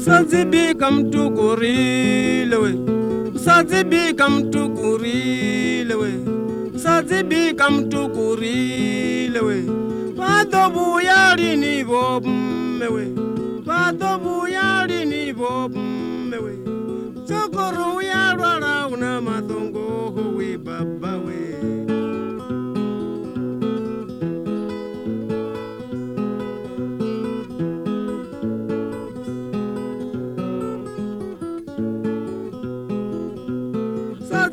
usadzibika mtukurile we. Usadzibika mtukurile we. Usadzibika mtukurile we. Vadovuya lini vomme we. Vadovuya lini vomme we. Tsokoro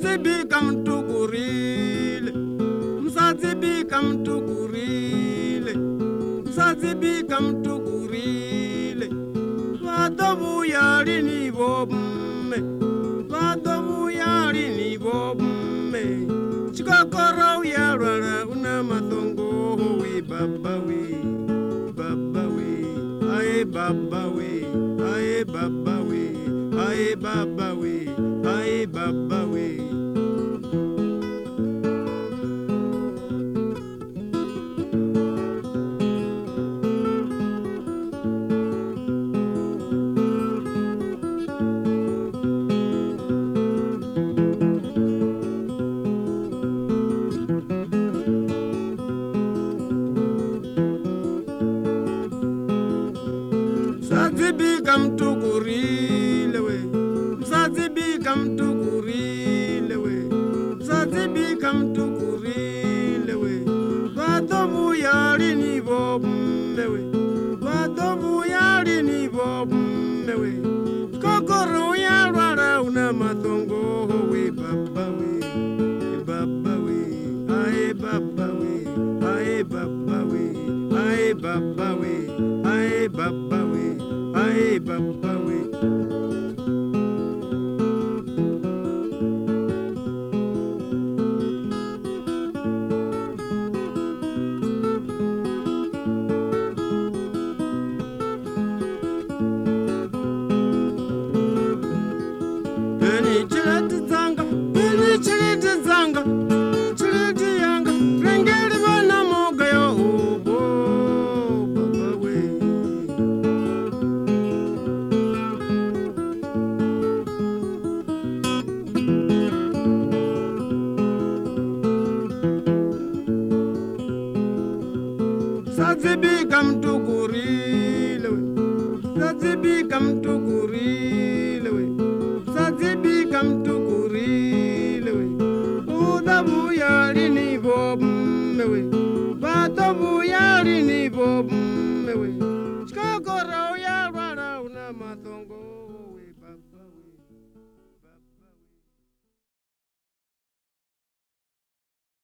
msadzibika mtukurile. Msadzibika mtukurile. Msadzibika mtukurile. Vadovuya lini vomme vadovuya lini vomme chikokoro uyalwala una mathongoho we baba we baba we aye baba we aye baba we aye baba we aye baba we msadzibika mtukurile we. Msadzibika mtukurile we. Vadovuya lini vomme we. Vadovuya lini vomme we. Kokoro uyalwala una mathongoho we baba we. Baba we. Aye baba we. Aye baba we. Aye baba Sadzibika mtukurile we, sadzibika mtukurile we, sadzibika mtukurile we, udavuya lini vomme we, vatovuya lini vomme we, chikokora uyalwala una mathongo